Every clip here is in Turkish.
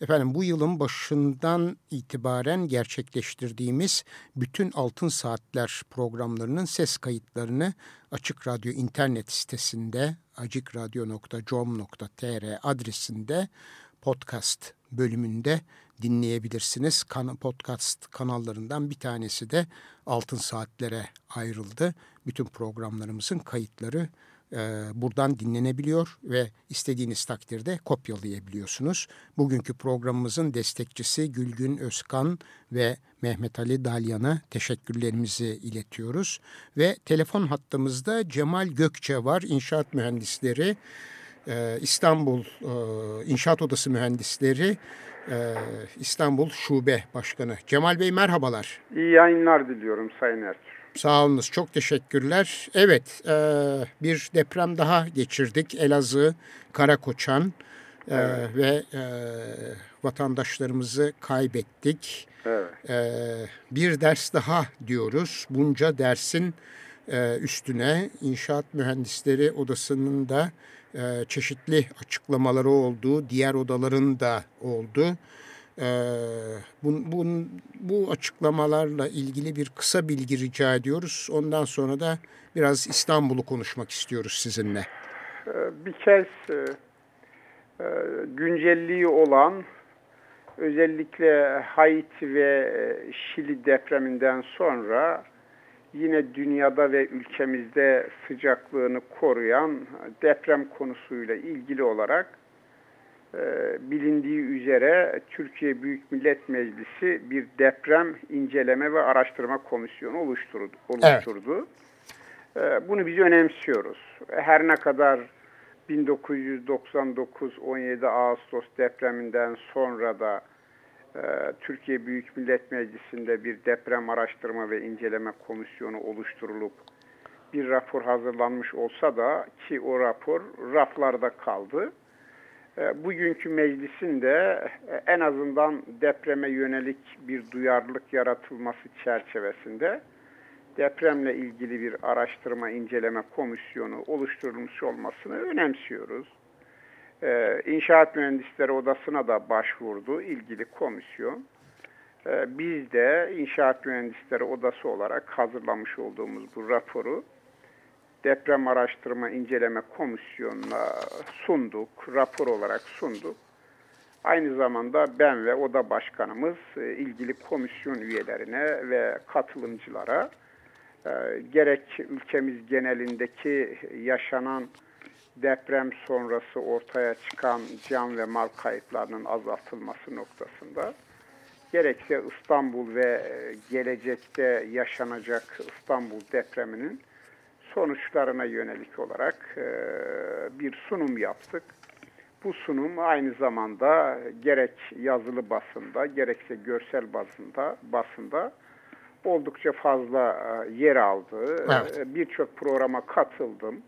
Efendim bu yılın başından itibaren gerçekleştirdiğimiz bütün Altın Saatler programlarının ses kayıtlarını Açık Radyo internet sitesinde acikradyo.com.tr adresinde podcast bölümünde dinleyebilirsiniz. Kan podcast kanallarından bir tanesi de Altın Saatlere ayrıldı. Bütün programlarımızın kayıtları e, buradan dinlenebiliyor ve istediğiniz takdirde kopyalayabiliyorsunuz. Bugünkü programımızın destekçisi Gülgün Özkan ve Mehmet Ali Dalyan'a teşekkürlerimizi iletiyoruz. Ve telefon hattımızda Cemal Gökçe var, inşaat mühendisleri, e, İstanbul e, İnşaat Odası Mühendisleri, İstanbul Şube Başkanı. Cemal Bey merhabalar. İyi yayınlar diliyorum Sayın Ertuğrul. Sağ olunuz, çok teşekkürler. Evet, e, bir deprem daha geçirdik. Elazığ, Karakoçan e, evet. ve e, vatandaşlarımızı kaybettik. Evet. E, bir ders daha diyoruz. Bunca dersin e, üstüne İnşaat Mühendisleri Odası'nın da e, çeşitli açıklamaları oldu, diğer odaların da oldu. Ee, bu, bu, bu açıklamalarla ilgili bir kısa bilgi rica ediyoruz. Ondan sonra da biraz İstanbul'u konuşmak istiyoruz sizinle. Ee, bir kez e, e, güncelliği olan özellikle Haiti ve e, Şili depreminden sonra yine dünyada ve ülkemizde sıcaklığını koruyan deprem konusuyla ilgili olarak bilindiği üzere Türkiye Büyük Millet Meclisi bir deprem inceleme ve araştırma komisyonu oluşturdu. oluşturdu. Evet. Bunu biz önemsiyoruz. Her ne kadar 1999 17 Ağustos depreminden sonra da e, Türkiye Büyük Millet Meclisi'nde bir deprem araştırma ve inceleme komisyonu oluşturulup bir rapor hazırlanmış olsa da ki o rapor raflarda kaldı. E, bugünkü meclisin de e, en azından depreme yönelik bir duyarlılık yaratılması çerçevesinde depremle ilgili bir araştırma inceleme komisyonu oluşturulmuş olmasını önemsiyoruz. E, İnşaat Mühendisleri Odası'na da başvurdu ilgili komisyon. Biz de İnşaat Mühendisleri Odası olarak hazırlamış olduğumuz bu raporu Deprem Araştırma İnceleme Komisyonu'na sunduk, rapor olarak sunduk. Aynı zamanda ben ve oda başkanımız e, ilgili komisyon üyelerine ve katılımcılara e, gerek ülkemiz genelindeki yaşanan deprem sonrası ortaya çıkan can ve mal kayıplarının azaltılması noktasında gerekse İstanbul ve e, gelecekte yaşanacak İstanbul depreminin sonuçlarına yönelik olarak e, bir sunum yaptık. Bu sunum aynı zamanda gerek yazılı basında gerekse görsel basında basında oldukça fazla e, yer aldı. Evet. E, birçok programa katıldım.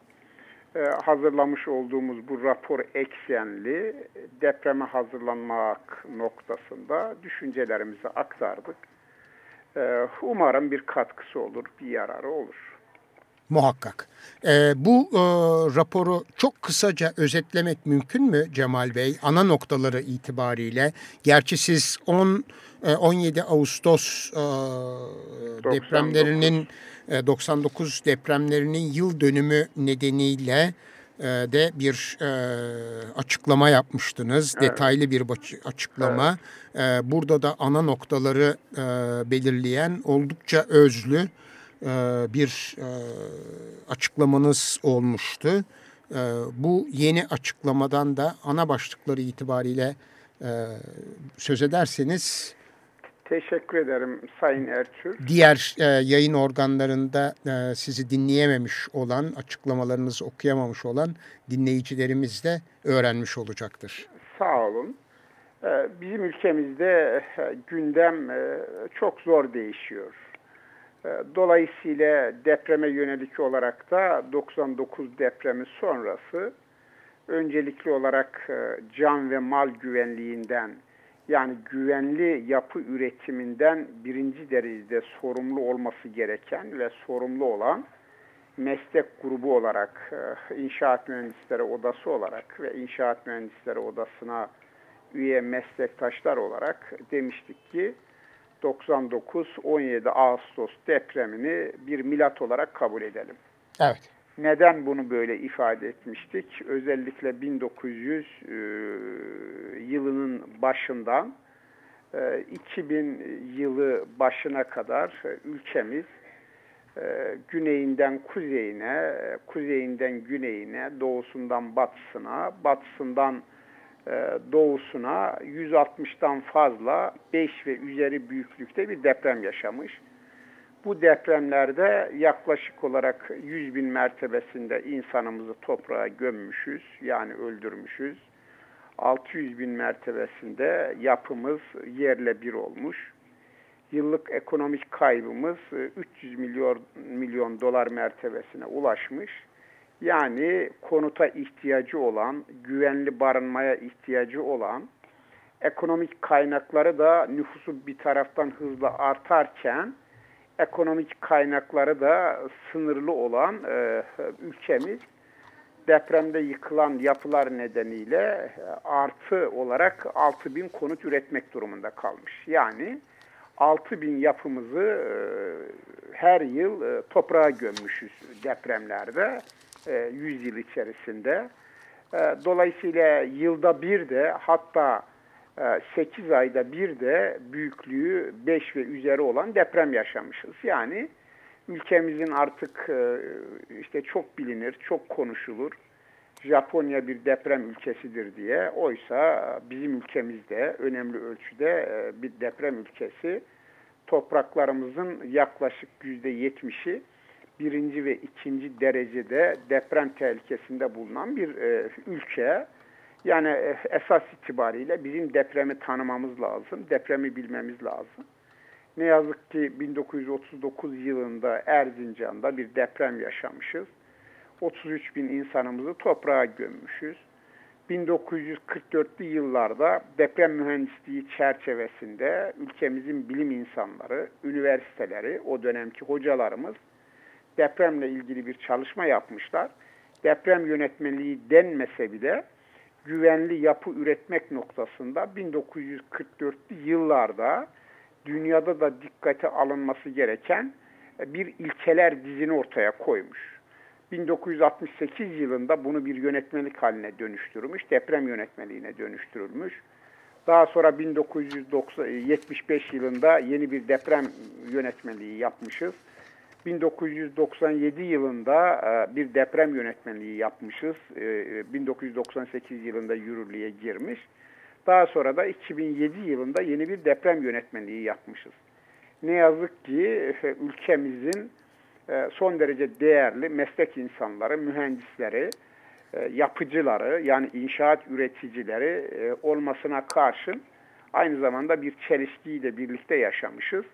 Hazırlamış olduğumuz bu rapor eksenli depreme hazırlanmak noktasında düşüncelerimizi aktardık. Umarım bir katkısı olur, bir yararı olur. Muhakkak. E, bu e, raporu çok kısaca özetlemek mümkün mü Cemal Bey? Ana noktaları itibariyle. Gerçi siz 10 e, 17 Ağustos e, depremlerinin e, 99 depremlerinin yıl dönümü nedeniyle e, de bir e, açıklama yapmıştınız. Evet. Detaylı bir açıklama. Evet. E, burada da ana noktaları e, belirleyen oldukça özlü e, bir e, açıklamanız olmuştu. bu yeni açıklamadan da ana başlıkları itibariyle söz ederseniz Teşekkür ederim Sayın Ertür. Diğer e, yayın organlarında e, sizi dinleyememiş olan, açıklamalarınızı okuyamamış olan dinleyicilerimiz de öğrenmiş olacaktır. Sağ olun. E, bizim ülkemizde e, gündem e, çok zor değişiyor. Dolayısıyla depreme yönelik olarak da 99 depremi sonrası öncelikli olarak can ve mal güvenliğinden yani güvenli yapı üretiminden birinci derecede sorumlu olması gereken ve sorumlu olan meslek grubu olarak e, İnşaat Mühendisleri Odası olarak ve İnşaat Mühendisleri Odası'na üye meslektaşlar olarak demiştik ki 99-17 Ağustos depremini bir milat olarak kabul edelim. Evet. Neden bunu böyle ifade etmiştik? Özellikle 1900 e, yılının başından e, 2000 yılı başına kadar e, ülkemiz e, güneyinden kuzeyine, kuzeyinden güneyine, doğusundan batısına, batısından e, doğusuna 160'tan fazla 5 ve üzeri büyüklükte bir deprem yaşamış. Bu depremlerde yaklaşık olarak 100 bin mertebesinde insanımızı toprağa gömmüşüz, yani öldürmüşüz. 600 bin mertebesinde yapımız yerle bir olmuş. Yıllık ekonomik kaybımız 300 milyon, milyon dolar mertebesine ulaşmış. Yani konuta ihtiyacı olan, güvenli barınmaya ihtiyacı olan, ekonomik kaynakları da nüfusu bir taraftan hızla artarken, ekonomik kaynakları da sınırlı olan e, ülkemiz depremde yıkılan yapılar nedeniyle e, artı olarak 6 bin konut üretmek durumunda kalmış. Yani 6 bin yapımızı e, her yıl e, toprağa gömmüşüz depremlerde 100 yıl içerisinde. Dolayısıyla yılda bir de hatta 8 ee, ayda bir de büyüklüğü 5 ve üzeri olan deprem yaşamışız. Yani ülkemizin artık e, işte çok bilinir, çok konuşulur. Japonya bir deprem ülkesidir diye. Oysa bizim ülkemizde önemli ölçüde e, bir deprem ülkesi. Topraklarımızın yaklaşık yüzde yetmişi birinci ve ikinci derecede deprem tehlikesinde bulunan bir e, ülke. Yani e, esas itibariyle bizim depremi tanımamız lazım, depremi bilmemiz lazım. Ne yazık ki 1939 yılında Erzincan'da bir deprem yaşamışız. 33 bin insanımızı toprağa gömmüşüz. 1944'lü yıllarda deprem mühendisliği çerçevesinde ülkemizin bilim insanları, üniversiteleri, o dönemki hocalarımız depremle ilgili bir çalışma yapmışlar. Deprem yönetmeliği denmese bile güvenli yapı üretmek noktasında 1944'lü yıllarda dünyada da dikkate alınması gereken bir ilkeler dizini ortaya koymuş. 1968 yılında bunu bir yönetmelik haline dönüştürmüş, deprem yönetmeliğine dönüştürülmüş. Daha sonra 1975 yılında yeni bir deprem yönetmeliği yapmışız. 1997 yılında e, bir deprem yönetmenliği yapmışız. 1998 e, yılında yürürlüğe girmiş. Daha sonra da 2007 yılında yeni bir deprem yönetmenliği yapmışız. Ne yazık ki e, ülkemizin son derece değerli meslek insanları, mühendisleri, yapıcıları yani inşaat üreticileri olmasına karşın aynı zamanda bir çelişkiyle birlikte yaşamışız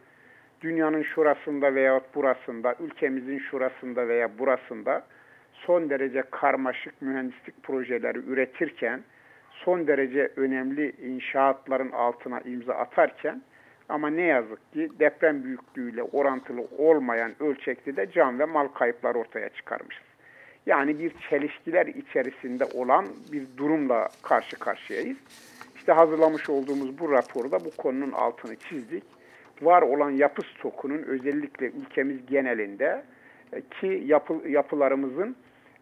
dünyanın şurasında veya burasında, ülkemizin şurasında veya burasında son derece karmaşık mühendislik projeleri üretirken, son derece önemli inşaatların altına imza atarken ama ne yazık ki deprem büyüklüğüyle orantılı olmayan ölçekte de can ve mal kayıpları ortaya çıkarmışız. Yani bir çelişkiler içerisinde olan bir durumla karşı karşıyayız. İşte hazırlamış olduğumuz bu raporda bu konunun altını çizdik var olan yapı stokunun özellikle ülkemiz genelinde e, ki yapı, yapılarımızın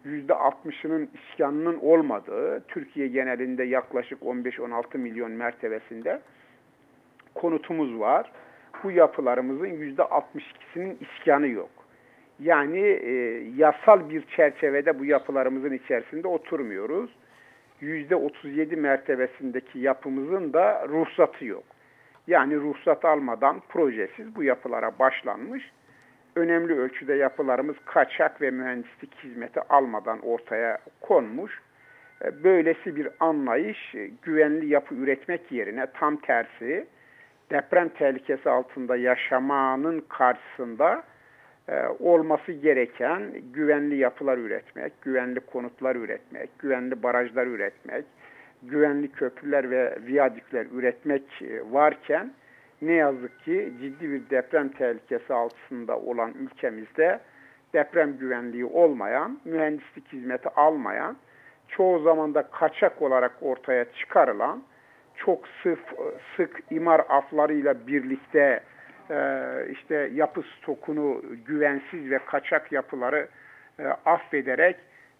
%60'ının iskanının olmadığı, Türkiye genelinde yaklaşık 15-16 milyon mertebesinde konutumuz var. Bu yapılarımızın %62'sinin iskanı yok. Yani e, yasal bir çerçevede bu yapılarımızın içerisinde oturmuyoruz. %37 mertebesindeki yapımızın da ruhsatı yok. Yani ruhsat almadan projesiz bu yapılara başlanmış. Önemli ölçüde yapılarımız kaçak ve mühendislik hizmeti almadan ortaya konmuş. E, böylesi bir anlayış e, güvenli yapı üretmek yerine tam tersi deprem tehlikesi altında yaşamanın karşısında e, olması gereken güvenli yapılar üretmek, güvenli konutlar üretmek, güvenli barajlar üretmek, güvenli köprüler ve viyadükler üretmek varken ne yazık ki ciddi bir deprem tehlikesi altında olan ülkemizde deprem güvenliği olmayan, mühendislik hizmeti almayan çoğu zaman da kaçak olarak ortaya çıkarılan, çok sık, sık imar aflarıyla birlikte e, işte yapı stokunu güvensiz ve kaçak yapıları e, affederek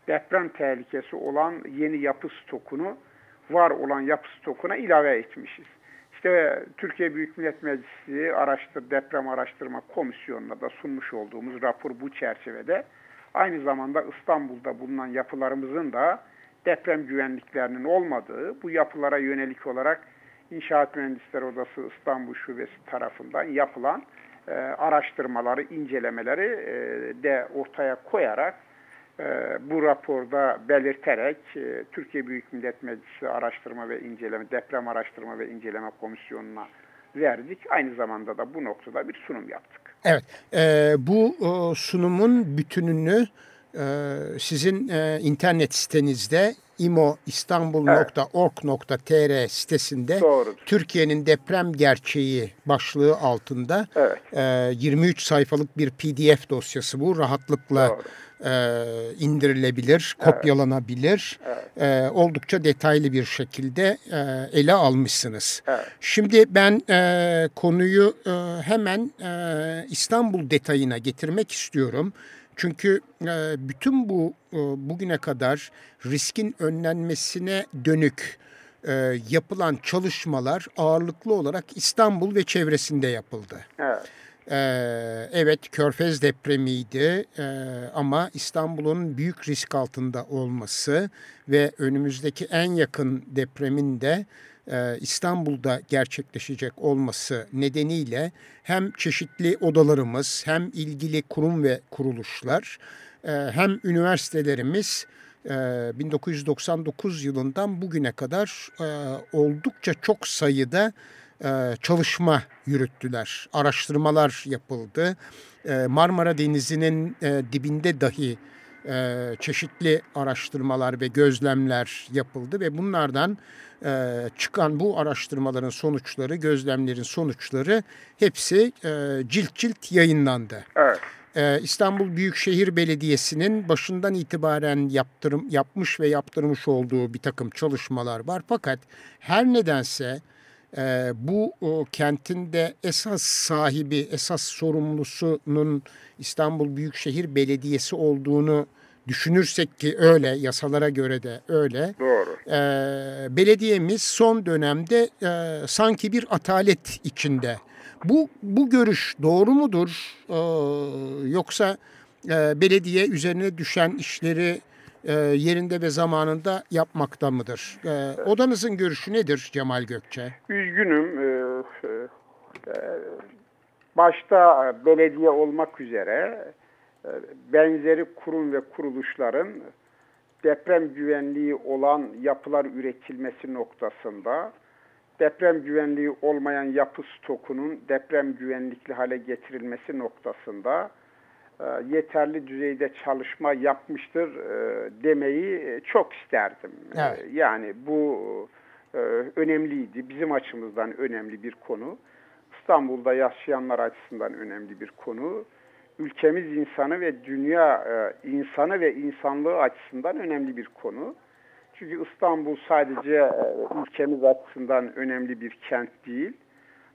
deprem tehlikesi olan yeni yapı stokunu var olan yapı stokuna ilave etmişiz. İşte Türkiye Büyük Millet Meclisi Araştır Deprem Araştırma Komisyonu'na da sunmuş olduğumuz rapor bu çerçevede aynı zamanda İstanbul'da bulunan yapılarımızın da deprem güvenliklerinin olmadığı bu yapılara yönelik olarak İnşaat Mühendisleri Odası İstanbul Şubesi tarafından yapılan e, araştırmaları, incelemeleri e, de ortaya koyarak bu raporda belirterek e, Türkiye Büyük Millet Meclisi Araştırma ve İnceleme, Deprem Araştırma ve İnceleme Komisyonu'na verdik. Aynı zamanda da bu noktada bir sunum yaptık. Evet, e, bu e, sunumun bütününü ee, sizin e, internet sitenizde imoistanbul.org.tr sitesinde Türkiye'nin deprem gerçeği başlığı altında evet. 23 sayfalık bir pdf dosyası bu. Rahatlıkla Doğru. E, indirilebilir, kopyalanabilir. Evet. E, oldukça detaylı bir şekilde ele almışsınız. Evet. Şimdi ben konuyu hemen İstanbul detayına getirmek istiyorum. Çünkü e, bütün bu e, bugüne kadar riskin önlenmesine dönük e, yapılan çalışmalar ağırlıklı olarak İstanbul ve çevresinde yapıldı. Evet. Evet Körfez depremiydi ama İstanbul'un büyük risk altında olması ve önümüzdeki en yakın depremin de e, İstanbul'da gerçekleşecek olması nedeniyle hem çeşitli odalarımız hem ilgili kurum ve kuruluşlar hem üniversitelerimiz 1999 e, yılından bugüne kadar oldukça çok sayıda çalışma yürüttüler. Araştırmalar yapıldı. Marmara Denizi'nin dibinde dahi çeşitli araştırmalar ve gözlemler yapıldı ve bunlardan e, çıkan bu araştırmaların sonuçları, gözlemlerin sonuçları hepsi e, cilt cilt yayınlandı. Evet. E, İstanbul Büyükşehir Belediyesi'nin başından itibaren yaptırım yapmış ve yaptırmış olduğu bir takım çalışmalar var. Fakat her nedense e, bu o, kentinde esas sahibi, esas sorumlusunun İstanbul Büyükşehir Belediyesi olduğunu düşünürsek ki öyle, yasalara göre de öyle. Doğru. E, belediyemiz son dönemde e, sanki bir atalet içinde. Bu, bu görüş doğru mudur? E, yoksa e, belediye üzerine düşen işleri e, yerinde ve zamanında yapmakta mıdır? E, odanızın görüşü nedir Cemal Gökçe? Üzgünüm. E, e, başta belediye olmak üzere benzeri kurum ve kuruluşların deprem güvenliği olan yapılar üretilmesi noktasında deprem güvenliği olmayan yapı stokunun deprem güvenlikli hale getirilmesi noktasında e, yeterli düzeyde çalışma yapmıştır e, demeyi çok isterdim. Evet. Yani bu e, önemliydi. Bizim açımızdan önemli bir konu. İstanbul'da yaşayanlar açısından önemli bir konu ülkemiz insanı ve dünya e, insanı ve insanlığı açısından önemli bir konu. Çünkü İstanbul sadece e, ülkemiz açısından önemli bir kent değil.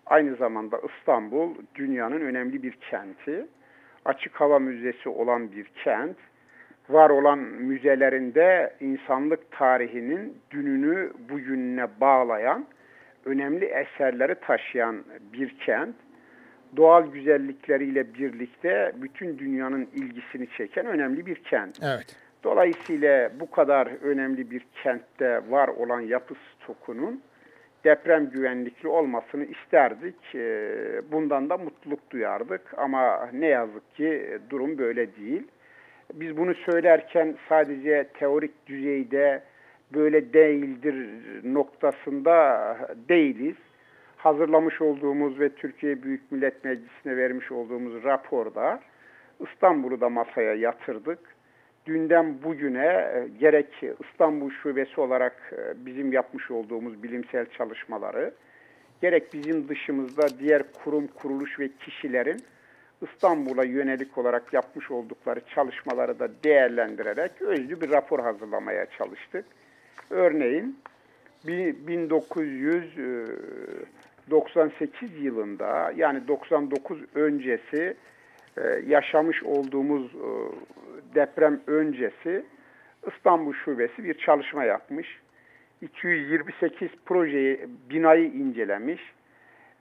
Aynı zamanda İstanbul dünyanın önemli bir kenti. Açık hava müzesi olan bir kent. Var olan müzelerinde insanlık tarihinin dününü bugününe bağlayan önemli eserleri taşıyan bir kent doğal güzellikleriyle birlikte bütün dünyanın ilgisini çeken önemli bir kent. Evet. Dolayısıyla bu kadar önemli bir kentte var olan yapı stokunun deprem güvenlikli olmasını isterdik. Ee, bundan da mutluluk duyardık ama ne yazık ki durum böyle değil. Biz bunu söylerken sadece teorik düzeyde böyle değildir noktasında değiliz. Hazırlamış olduğumuz ve Türkiye Büyük Millet Meclisi'ne vermiş olduğumuz raporda İstanbul'u da masaya yatırdık dünden bugüne e, gerek İstanbul Şubesi olarak e, bizim yapmış olduğumuz bilimsel çalışmaları, gerek bizim dışımızda diğer kurum, kuruluş ve kişilerin İstanbul'a yönelik olarak yapmış oldukları çalışmaları da değerlendirerek özlü bir rapor hazırlamaya çalıştık. Örneğin 1998 e, yılında yani 99 öncesi yaşamış olduğumuz deprem öncesi İstanbul Şubesi bir çalışma yapmış. 228 projeyi, binayı incelemiş.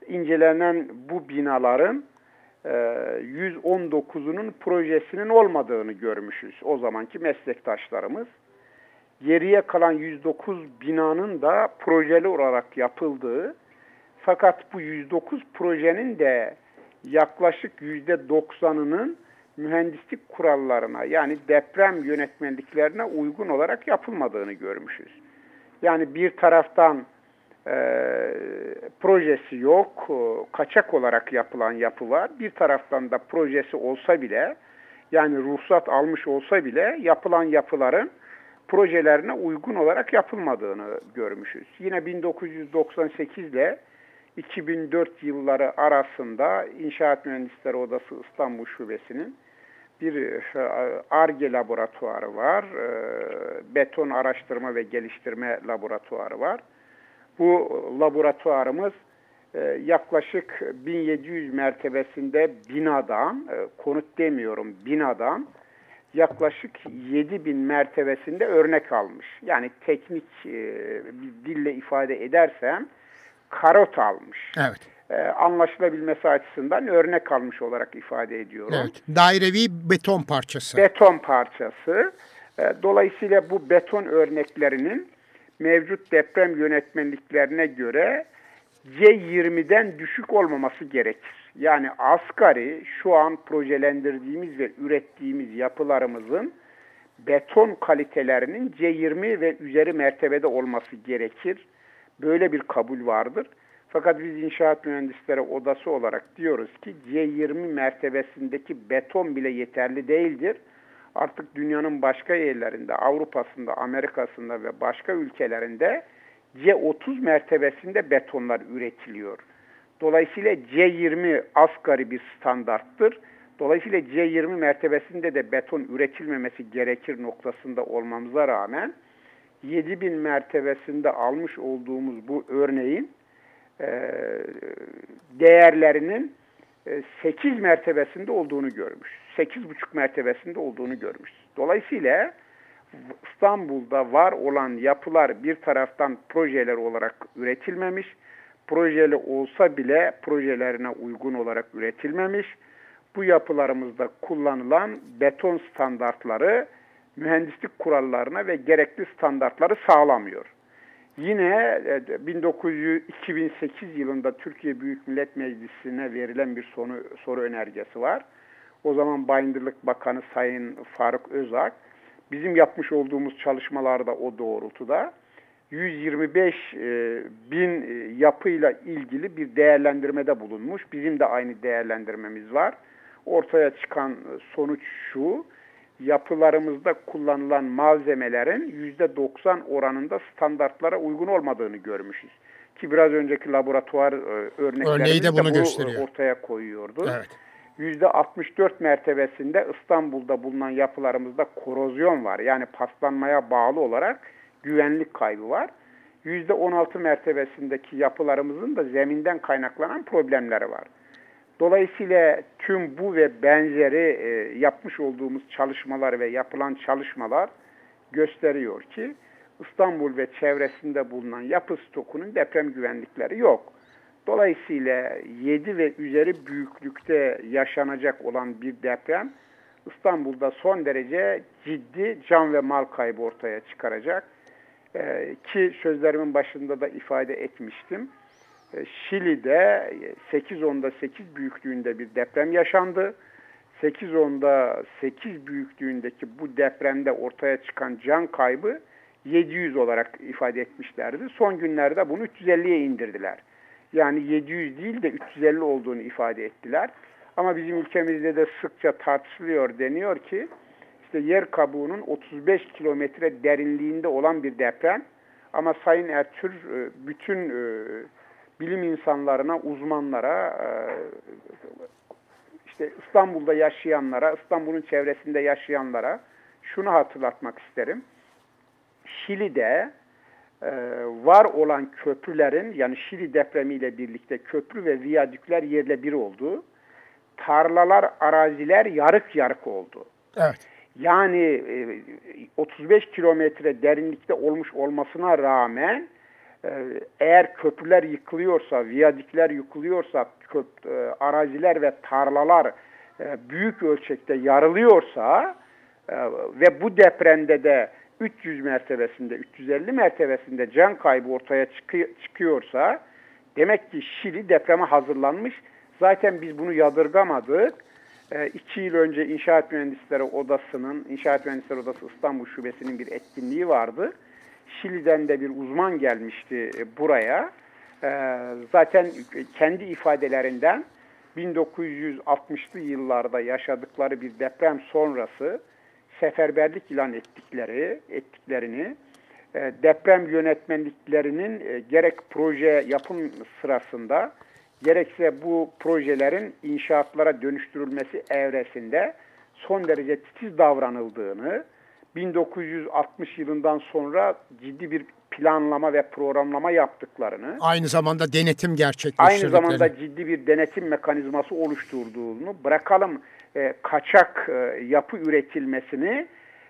İncelenen bu binaların 119'unun e, projesinin olmadığını görmüşüz o zamanki meslektaşlarımız. Geriye kalan 109 binanın da projeli olarak yapıldığı fakat bu 109 projenin de yaklaşık %90'ının mühendislik kurallarına yani deprem yönetmenliklerine uygun olarak yapılmadığını görmüşüz. Yani bir taraftan e, projesi yok, kaçak olarak yapılan yapı var. Bir taraftan da projesi olsa bile yani ruhsat almış olsa bile yapılan yapıların projelerine uygun olarak yapılmadığını görmüşüz. Yine 1998 ile 2004 yılları arasında İnşaat Mühendisleri Odası İstanbul Şubesi'nin bir ARGE laboratuvarı var, e, beton araştırma ve geliştirme laboratuvarı var. Bu laboratuvarımız e, yaklaşık 1700 mertebesinde binadan, e, konut demiyorum binadan, yaklaşık 7000 mertebesinde örnek almış. Yani teknik dille ifade edersem karot almış. Evet e, anlaşılabilmesi açısından örnek almış olarak ifade ediyorum. Evet, dairevi beton parçası. Beton parçası. E, dolayısıyla bu beton örneklerinin mevcut deprem yönetmenliklerine göre C20'den düşük olmaması gerekir. Yani asgari şu an projelendirdiğimiz ve ürettiğimiz yapılarımızın beton kalitelerinin C20 ve üzeri mertebede olması gerekir. Böyle bir kabul vardır. Fakat biz inşaat mühendisleri odası olarak diyoruz ki C20 mertebesindeki beton bile yeterli değildir. Artık dünyanın başka yerlerinde, Avrupa'sında, Amerika'sında ve başka ülkelerinde C30 mertebesinde betonlar üretiliyor. Dolayısıyla C20 asgari bir standarttır. Dolayısıyla C20 mertebesinde de beton üretilmemesi gerekir noktasında olmamıza rağmen 7000 mertebesinde almış olduğumuz bu örneğin e, değerlerinin 8 e, mertebesinde olduğunu görmüş. 8,5 mertebesinde olduğunu görmüş. Dolayısıyla İstanbul'da var olan yapılar bir taraftan projeler olarak üretilmemiş, projeli olsa bile projelerine uygun olarak üretilmemiş. Bu yapılarımızda kullanılan beton standartları mühendislik kurallarına ve gerekli standartları sağlamıyor. Yine 1900, e, 2008 yılında Türkiye Büyük Millet Meclisi'ne verilen bir soru, soru önergesi var. O zaman Bayındırlık Bakanı Sayın Faruk Özak bizim yapmış olduğumuz çalışmalarda o doğrultuda 125 e, bin e, yapıyla ilgili bir değerlendirmede bulunmuş. Bizim de aynı değerlendirmemiz var. Ortaya çıkan sonuç şu, yapılarımızda kullanılan malzemelerin %90 oranında standartlara uygun olmadığını görmüşüz. Ki biraz önceki laboratuvar e, örneklerimiz de bunu bu gösteriyor. ortaya koyuyordu. Evet. %64 mertebesinde İstanbul'da bulunan yapılarımızda korozyon var. Yani paslanmaya bağlı olarak güvenlik kaybı var. %16 mertebesindeki yapılarımızın da zeminden kaynaklanan problemleri var. Dolayısıyla tüm bu ve benzeri e, yapmış olduğumuz çalışmalar ve yapılan çalışmalar gösteriyor ki İstanbul ve çevresinde bulunan yapı stokunun deprem güvenlikleri yok. Dolayısıyla 7 ve üzeri büyüklükte yaşanacak olan bir deprem İstanbul'da son derece ciddi can ve mal kaybı ortaya çıkaracak. Ee, ki sözlerimin başında da ifade etmiştim. Ee, Şili'de 8.10'da 8 büyüklüğünde bir deprem yaşandı. 8.10'da 8 büyüklüğündeki bu depremde ortaya çıkan can kaybı 700 olarak ifade etmişlerdi. Son günlerde bunu 350'ye indirdiler. Yani 700 değil de 350 olduğunu ifade ettiler. Ama bizim ülkemizde de sıkça tartışılıyor deniyor ki işte yer kabuğunun 35 kilometre derinliğinde olan bir deprem. Ama Sayın Ertür e, bütün e, bilim insanlarına, uzmanlara, e, işte İstanbul'da yaşayanlara, İstanbul'un çevresinde yaşayanlara şunu hatırlatmak isterim. Şili'de var olan köprülerin yani Şili depremiyle birlikte köprü ve viyadükler yerle bir oldu tarlalar, araziler yarık yarık oldu. Evet. Yani 35 e, kilometre derinlikte olmuş olmasına rağmen e, eğer köprüler yıkılıyorsa, viyadikler yıkılıyorsa, köp, e, araziler ve tarlalar büyük ölçekte yarılıyorsa ve bu depremde de 300 mertebesinde, 350 mertebesinde can kaybı ortaya çıkıyorsa demek ki Şili depreme hazırlanmış Zaten biz bunu yadırgamadık. E, iki yıl önce İnşaat Mühendisleri Odası'nın, İnşaat Mühendisleri Odası İstanbul Şubesi'nin bir etkinliği vardı. Şili'den de bir uzman gelmişti e, buraya. E, zaten kendi ifadelerinden 1960'lı yıllarda yaşadıkları bir deprem sonrası seferberlik ilan ettikleri, ettiklerini, e, deprem yönetmenliklerinin gerek proje yapım sırasında gerekse bu projelerin inşaatlara dönüştürülmesi evresinde son derece titiz davranıldığını, 1960 yılından sonra ciddi bir planlama ve programlama yaptıklarını, aynı zamanda denetim gerçekleştirdiklerini, aynı zamanda ciddi bir denetim mekanizması oluşturduğunu, bırakalım e, kaçak e, yapı üretilmesini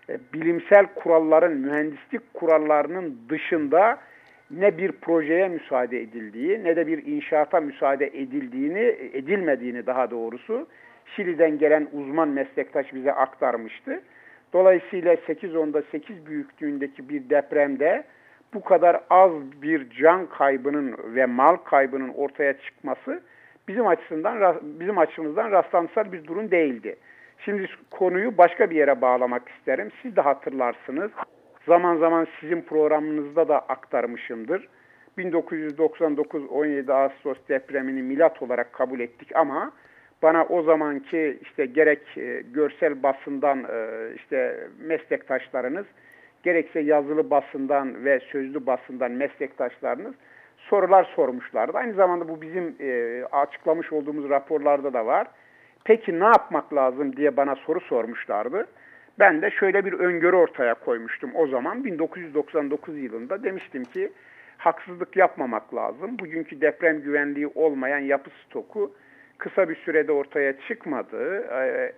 e, bilimsel kuralların, mühendislik kurallarının dışında ne bir projeye müsaade edildiği ne de bir inşaata müsaade edildiğini, edilmediğini daha doğrusu Şili'den gelen uzman meslektaş bize aktarmıştı. Dolayısıyla 8.10'da 8 büyüklüğündeki bir depremde bu kadar az bir can kaybının ve mal kaybının ortaya çıkması bizim açısından bizim açımızdan rastlantısal bir durum değildi. Şimdi konuyu başka bir yere bağlamak isterim. Siz de hatırlarsınız. Zaman zaman sizin programınızda da aktarmışımdır. 1999 17 Ağustos depremini milat olarak kabul ettik ama bana o zamanki işte gerek e, görsel basından e, işte meslektaşlarınız gerekse yazılı basından ve sözlü basından meslektaşlarınız sorular sormuşlardı. Aynı zamanda bu bizim e, açıklamış olduğumuz raporlarda da var. Peki ne yapmak lazım diye bana soru sormuşlardı. Ben de şöyle bir öngörü ortaya koymuştum o zaman 1999 yılında demiştim ki haksızlık yapmamak lazım. Bugünkü deprem güvenliği olmayan yapı stoku kısa bir sürede ortaya çıkmadı.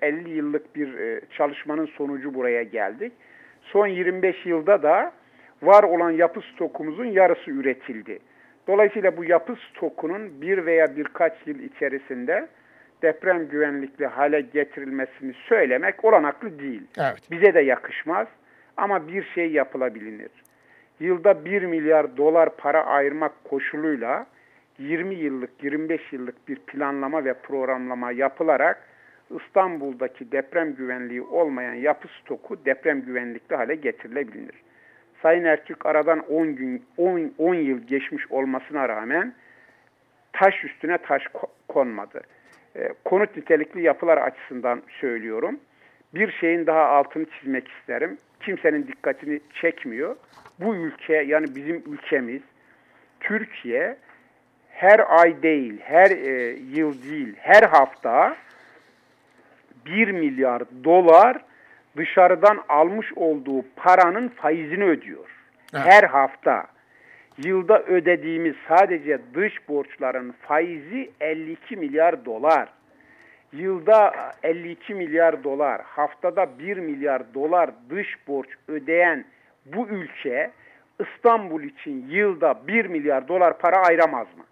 50 ee, yıllık bir e, çalışmanın sonucu buraya geldik. Son 25 yılda da var olan yapı stokumuzun yarısı üretildi. Dolayısıyla bu yapı stokunun bir veya birkaç yıl içerisinde deprem güvenlikli hale getirilmesini söylemek olanaklı değil. Evet. Bize de yakışmaz ama bir şey yapılabilir. Yılda 1 milyar dolar para ayırmak koşuluyla 20 yıllık, 25 yıllık bir planlama ve programlama yapılarak İstanbul'daki deprem güvenliği olmayan yapı stoku deprem güvenlikli hale getirilebilir. Sayın Ertürk aradan 10 gün 10, 10 yıl geçmiş olmasına rağmen taş üstüne taş konmadı. E, konut nitelikli yapılar açısından söylüyorum. Bir şeyin daha altını çizmek isterim. Kimsenin dikkatini çekmiyor. Bu ülke yani bizim ülkemiz Türkiye her ay değil, her e, yıl değil, her hafta 1 milyar dolar dışarıdan almış olduğu paranın faizini ödüyor. Evet. Her hafta yılda ödediğimiz sadece dış borçların faizi 52 milyar dolar. Yılda 52 milyar dolar, haftada 1 milyar dolar dış borç ödeyen bu ülke İstanbul için yılda 1 milyar dolar para ayıramaz mı?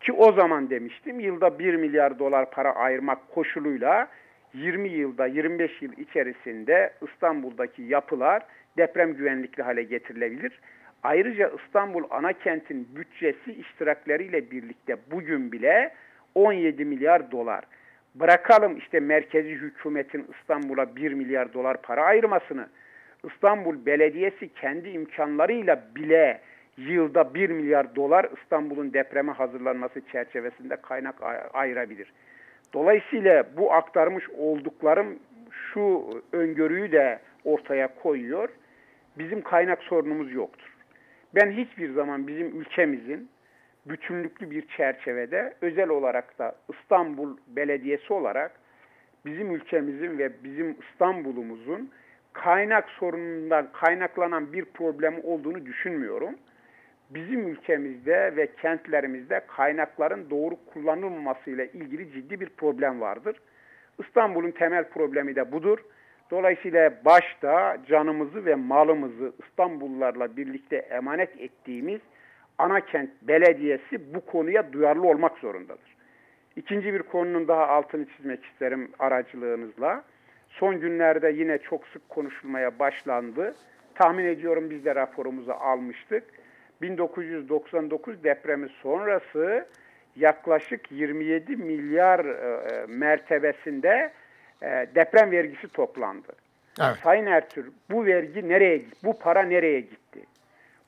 Ki o zaman demiştim yılda 1 milyar dolar para ayırmak koşuluyla 20 yılda 25 yıl içerisinde İstanbul'daki yapılar deprem güvenlikli hale getirilebilir. Ayrıca İstanbul ana kentin bütçesi iştirakleriyle birlikte bugün bile 17 milyar dolar. Bırakalım işte merkezi hükümetin İstanbul'a 1 milyar dolar para ayırmasını. İstanbul Belediyesi kendi imkanlarıyla bile yılda 1 milyar dolar İstanbul'un depreme hazırlanması çerçevesinde kaynak ayırabilir. Dolayısıyla bu aktarmış olduklarım şu öngörüyü de ortaya koyuyor. Bizim kaynak sorunumuz yoktur. Ben hiçbir zaman bizim ülkemizin bütünlüklü bir çerçevede özel olarak da İstanbul Belediyesi olarak bizim ülkemizin ve bizim İstanbul'umuzun kaynak sorunundan kaynaklanan bir problemi olduğunu düşünmüyorum. Bizim ülkemizde ve kentlerimizde kaynakların doğru kullanılmamasıyla ilgili ciddi bir problem vardır. İstanbul'un temel problemi de budur. Dolayısıyla başta canımızı ve malımızı İstanbullularla birlikte emanet ettiğimiz Anakent Belediyesi bu konuya duyarlı olmak zorundadır. İkinci bir konunun daha altını çizmek isterim aracılığınızla. Son günlerde yine çok sık konuşulmaya başlandı. Tahmin ediyorum biz de raporumuzu almıştık. 1999 depremi sonrası yaklaşık 27 milyar e, e, mertebesinde e, deprem vergisi toplandı. Evet. Sayın Ertür bu vergi nereye gitti? Bu para nereye gitti?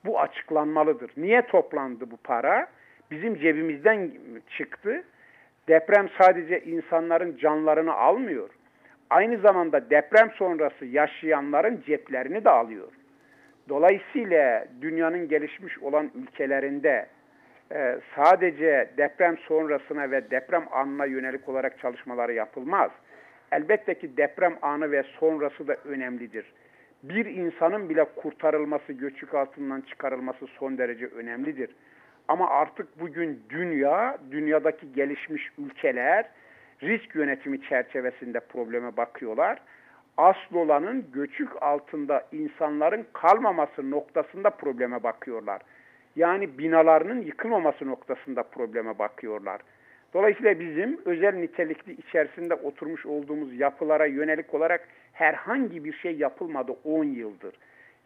Bu açıklanmalıdır. Niye toplandı bu para? Bizim cebimizden çıktı. Deprem sadece insanların canlarını almıyor. Aynı zamanda deprem sonrası yaşayanların ceplerini de alıyor. Dolayısıyla dünyanın gelişmiş olan ülkelerinde e, sadece deprem sonrasına ve deprem anına yönelik olarak çalışmaları yapılmaz. Elbette ki deprem anı ve sonrası da önemlidir. Bir insanın bile kurtarılması, göçük altından çıkarılması son derece önemlidir. Ama artık bugün dünya, dünyadaki gelişmiş ülkeler risk yönetimi çerçevesinde probleme bakıyorlar. Asıl olanın göçük altında insanların kalmaması noktasında probleme bakıyorlar. Yani binalarının yıkılmaması noktasında probleme bakıyorlar. Dolayısıyla bizim özel nitelikli içerisinde oturmuş olduğumuz yapılara yönelik olarak herhangi bir şey yapılmadı 10 yıldır.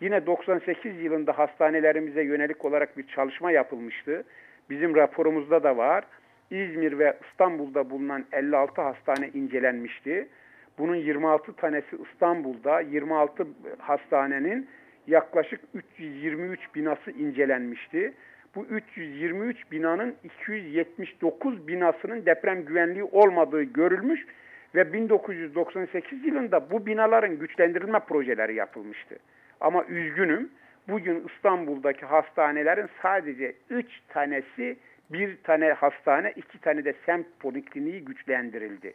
Yine 98 yılında hastanelerimize yönelik olarak bir çalışma yapılmıştı. Bizim raporumuzda da var. İzmir ve İstanbul'da bulunan 56 hastane incelenmişti. Bunun 26 tanesi İstanbul'da, 26 hastanenin yaklaşık 323 binası incelenmişti. Bu 323 binanın 279 binasının deprem güvenliği olmadığı görülmüş ve 1998 yılında bu binaların güçlendirilme projeleri yapılmıştı. Ama üzgünüm bugün İstanbul'daki hastanelerin sadece 3 tanesi bir tane hastane, iki tane de semt polikliniği güçlendirildi.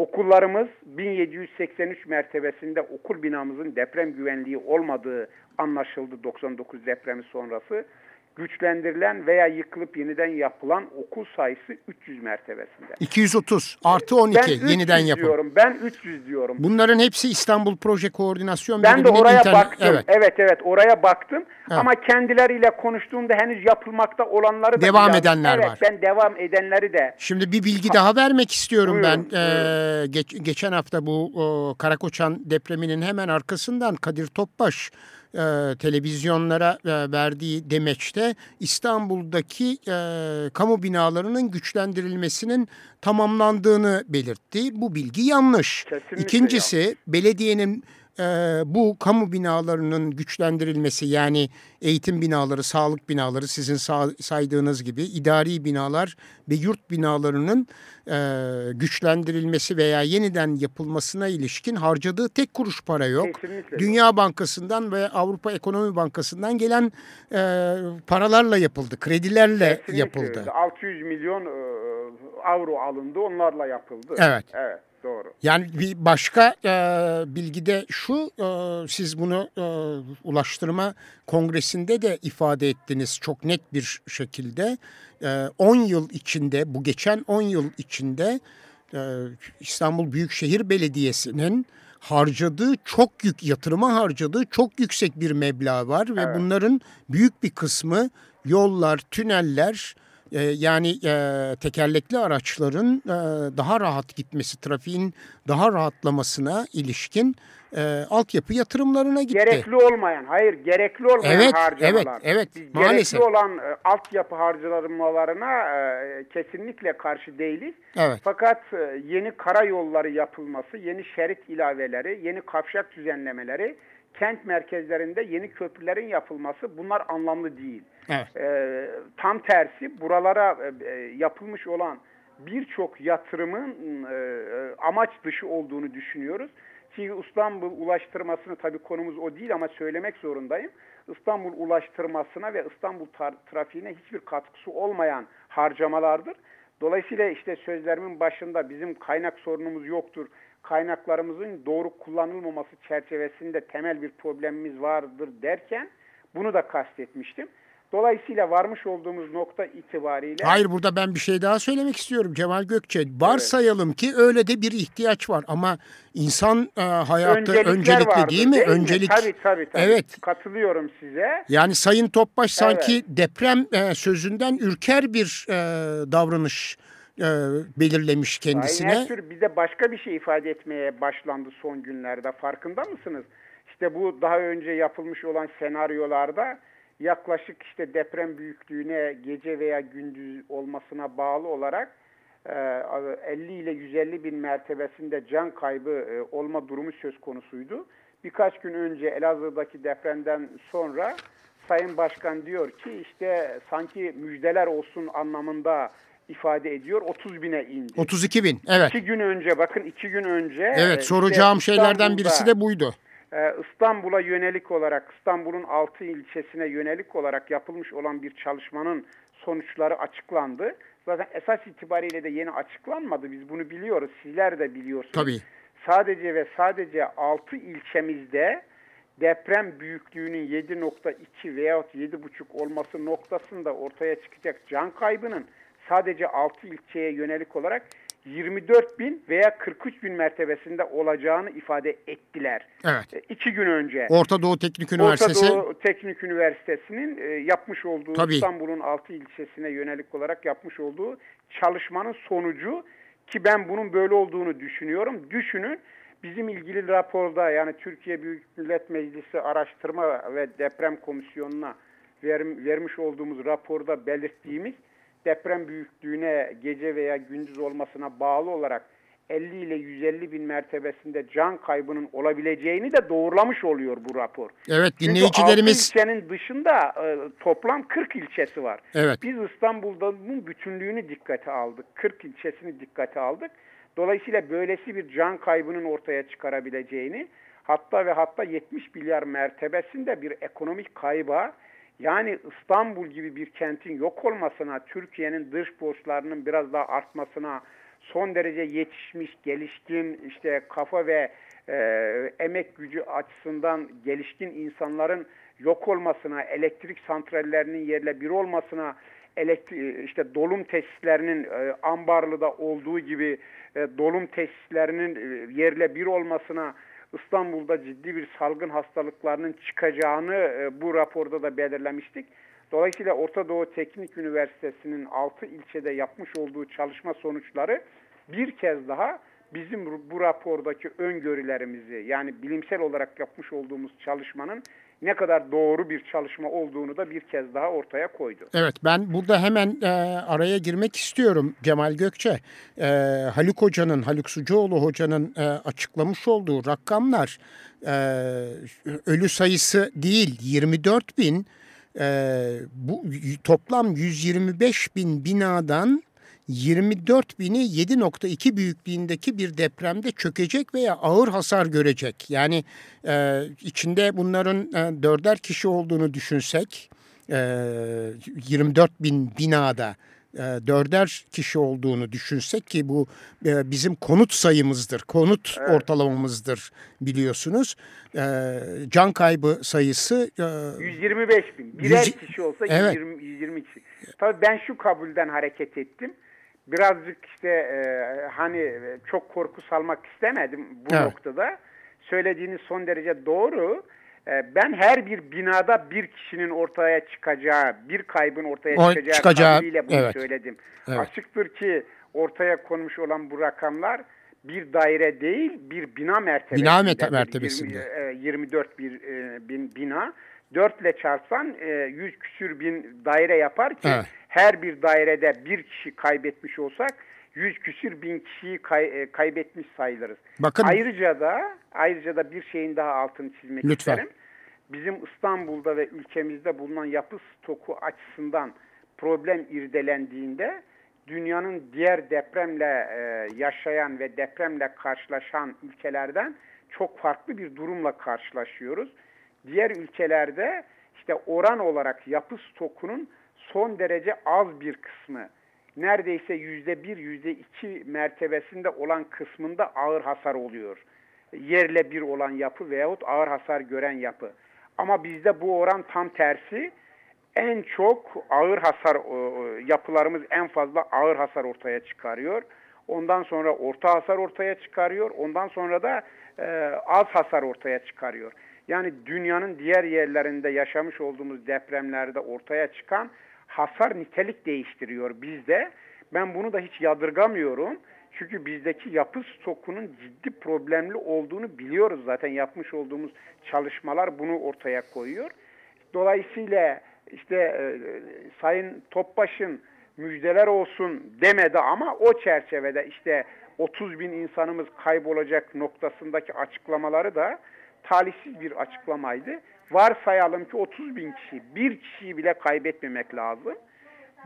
Okullarımız 1783 mertebesinde okul binamızın deprem güvenliği olmadığı anlaşıldı 99 depremi sonrası güçlendirilen veya yıkılıp yeniden yapılan okul sayısı 300 mertebesinde. 230 artı 12 ben yeniden yapım. Diyorum, ben 300 diyorum. Bunların hepsi İstanbul Proje Koordinasyon Ben de oraya internet... baktım. Evet. evet evet oraya baktım. Evet. Ama kendileriyle konuştuğumda henüz yapılmakta olanları da devam edenler evet, var. Ben devam edenleri de. Şimdi bir bilgi daha vermek istiyorum buyurun, ben. Buyurun. Ee, geç, geçen hafta bu o, Karakoçan depreminin hemen arkasından Kadir Topbaş e, televizyonlara e, verdiği demeçte İstanbul'daki e, kamu binalarının güçlendirilmesinin tamamlandığını belirtti. Bu bilgi yanlış. Kesinlikle İkincisi yanlış. belediyenin e, bu kamu binalarının güçlendirilmesi yani eğitim binaları, sağlık binaları sizin saydığınız gibi idari binalar ve yurt binalarının e, güçlendirilmesi veya yeniden yapılmasına ilişkin harcadığı tek kuruş para yok. Kesinlikle. Dünya Bankası'ndan ve Avrupa Ekonomi Bankası'ndan gelen e, paralarla yapıldı, kredilerle Kesinlikle. yapıldı. 600 milyon e, avro alındı, onlarla yapıldı. Evet. Evet. Doğru. Yani bir başka e, bilgide şu, e, siz bunu e, Ulaştırma Kongresi'nde de ifade ettiniz çok net bir şekilde. 10 e, yıl içinde, bu geçen 10 yıl içinde e, İstanbul Büyükşehir Belediyesi'nin harcadığı çok yük yatırıma harcadığı çok yüksek bir meblağ var ve evet. bunların büyük bir kısmı yollar, tüneller, E, yani e, tekerlekli araçların e, daha rahat gitmesi, trafiğin daha rahatlamasına ilişkin e, altyapı yatırımlarına gitti. Gerekli olmayan, hayır gerekli olmayan evet, harcamalar. Evet, evet, Biz maalesef. Gerekli olan e, altyapı harcamalarına e, kesinlikle karşı değiliz. Evet. Fakat e, yeni karayolları yapılması, yeni şerit ilaveleri, yeni kavşak düzenlemeleri, kent merkezlerinde yeni köprülerin yapılması bunlar anlamlı değil. Evet. E, tam tersi buralara e, e, yapılmış olan birçok yatırımın e, amaç dışı olduğunu düşünüyoruz. Ki İstanbul ulaştırmasını tabii konumuz o değil ama söylemek zorundayım. İstanbul ulaştırmasına ve İstanbul trafiğine hiçbir katkısı olmayan harcamalardır. Dolayısıyla işte sözlerimin başında bizim kaynak sorunumuz yoktur. Kaynaklarımızın doğru kullanılmaması çerçevesinde temel bir problemimiz vardır derken bunu da kastetmiştim. Dolayısıyla varmış olduğumuz nokta itibariyle... Hayır burada ben bir şey daha söylemek istiyorum Cemal Gökçe. Varsayalım evet. ki öyle de bir ihtiyaç var ama insan e, hayatı öncelikli vardır, değil mi? Değil Öncelik. Tabii tabii. tabii. Evet. Katılıyorum size. Yani Sayın Topbaş sanki evet. deprem e, sözünden ürker bir e, davranış e, belirlemiş kendisine. Sayın Ertür bir de başka bir şey ifade etmeye başlandı son günlerde. Farkında mısınız? İşte bu daha önce yapılmış olan senaryolarda yaklaşık işte deprem büyüklüğüne gece veya gündüz olmasına bağlı olarak 50 e, ile 150 bin mertebesinde can kaybı e, olma durumu söz konusuydu. Birkaç gün önce Elazığ'daki depremden sonra Sayın Başkan diyor ki işte sanki müjdeler olsun anlamında ifade ediyor. 30 bine indi. 32 bin evet. İki gün önce bakın iki gün önce. Evet soracağım işte şeylerden birisi de buydu. Ee, İstanbul'a yönelik olarak, İstanbul'un altı ilçesine yönelik olarak yapılmış olan bir çalışmanın sonuçları açıklandı. Zaten esas itibariyle de yeni açıklanmadı. Biz bunu biliyoruz. Sizler de biliyorsunuz. Tabii. Sadece ve sadece altı ilçemizde deprem büyüklüğünün 7.2 veyahut 7.5 olması noktasında ortaya çıkacak can kaybının sadece 6 ilçeye yönelik olarak 24 bin veya 43 bin mertebesinde olacağını ifade ettiler. Evet. E, iki gün önce. Orta Doğu Teknik Üniversitesi. Orta Doğu Teknik Üniversitesi'nin e, yapmış olduğu Tabii. İstanbul'un 6 ilçesine yönelik olarak yapmış olduğu çalışmanın sonucu ki ben bunun böyle olduğunu düşünüyorum. Düşünün bizim ilgili raporda yani Türkiye Büyük Millet Meclisi Araştırma ve Deprem Komisyonu'na ver, vermiş olduğumuz raporda belirttiğimiz deprem büyüklüğüne gece veya gündüz olmasına bağlı olarak 50 ile 150 bin mertebesinde can kaybının olabileceğini de doğrulamış oluyor bu rapor. Evet dinleyicilerimiz... Çünkü ilçenin dışında e, toplam 40 ilçesi var. Evet. Biz İstanbul'un bütünlüğünü dikkate aldık. 40 ilçesini dikkate aldık. Dolayısıyla böylesi bir can kaybının ortaya çıkarabileceğini hatta ve hatta 70 milyar mertebesinde bir ekonomik kayba yani İstanbul gibi bir kentin yok olmasına, Türkiye'nin dış borçlarının biraz daha artmasına, son derece yetişmiş, gelişkin işte kafa ve e, emek gücü açısından gelişkin insanların yok olmasına, elektrik santrallerinin yerle bir olmasına, elektri işte dolum tesislerinin e, Ambarlı'da olduğu gibi e, dolum tesislerinin e, yerle bir olmasına, İstanbul'da ciddi bir salgın hastalıklarının çıkacağını e, bu raporda da belirlemiştik. Dolayısıyla Orta Doğu Teknik Üniversitesi'nin 6 ilçede yapmış olduğu çalışma sonuçları bir kez daha bizim bu rapordaki öngörülerimizi yani bilimsel olarak yapmış olduğumuz çalışmanın ne kadar doğru bir çalışma olduğunu da bir kez daha ortaya koydu. Evet ben burada hemen e, araya girmek istiyorum Cemal Gökçe. E, Haluk Hoca'nın, Haluk Sucuoğlu Hoca'nın e, açıklamış olduğu rakamlar e, ölü sayısı değil 24 bin e, bu toplam 125 bin binadan 24 bini 7.2 büyüklüğündeki bir depremde çökecek veya ağır hasar görecek. Yani e, içinde bunların e, dörder kişi olduğunu düşünsek e, 24 bin binada e, dörder kişi olduğunu düşünsek ki bu e, bizim konut sayımızdır, konut evet. ortalamamızdır biliyorsunuz. E, can kaybı sayısı... E, 125 bin. Birer 100, kişi olsa evet. 120, 120 kişi. Tabii ben şu kabulden hareket ettim birazcık işte e, hani çok korku salmak istemedim bu evet. noktada. Söylediğiniz son derece doğru. e, ben her bir binada bir kişinin ortaya çıkacağı, bir kaybın ortaya o çıkacağı, çıkacağı bunu evet. söyledim. Evet. Açıktır ki ortaya konmuş olan bu rakamlar bir daire değil, bir bina mertebesinde. Bina mertebesinde. 20, 24 bir e, bin, bina. 4 ile çarpsan e, 100 küsür bin daire yapar ki evet. her bir dairede bir kişi kaybetmiş olsak 100 küsür bin kişiyi kay, e, kaybetmiş sayılırız. Bakın, ayrıca da ayrıca da bir şeyin daha altını çizmek lütfen. isterim. Bizim İstanbul'da ve ülkemizde bulunan yapı stoku açısından problem irdelendiğinde dünyanın diğer depremle e, yaşayan ve depremle karşılaşan ülkelerden çok farklı bir durumla karşılaşıyoruz. Diğer ülkelerde işte oran olarak yapı stokunun son derece az bir kısmı neredeyse yüzde bir, yüzde iki mertebesinde olan kısmında ağır hasar oluyor. Yerle bir olan yapı veyahut ağır hasar gören yapı. Ama bizde bu oran tam tersi. En çok ağır hasar yapılarımız en fazla ağır hasar ortaya çıkarıyor. Ondan sonra orta hasar ortaya çıkarıyor. Ondan sonra da e, az hasar ortaya çıkarıyor. Yani dünyanın diğer yerlerinde yaşamış olduğumuz depremlerde ortaya çıkan hasar nitelik değiştiriyor bizde. Ben bunu da hiç yadırgamıyorum. Çünkü bizdeki yapı stokunun ciddi problemli olduğunu biliyoruz zaten yapmış olduğumuz çalışmalar bunu ortaya koyuyor. Dolayısıyla işte e, Sayın Topbaş'ın müjdeler olsun demedi ama o çerçevede işte 30 bin insanımız kaybolacak noktasındaki açıklamaları da talihsiz bir açıklamaydı. Varsayalım ki 30 bin kişi, bir kişiyi bile kaybetmemek lazım.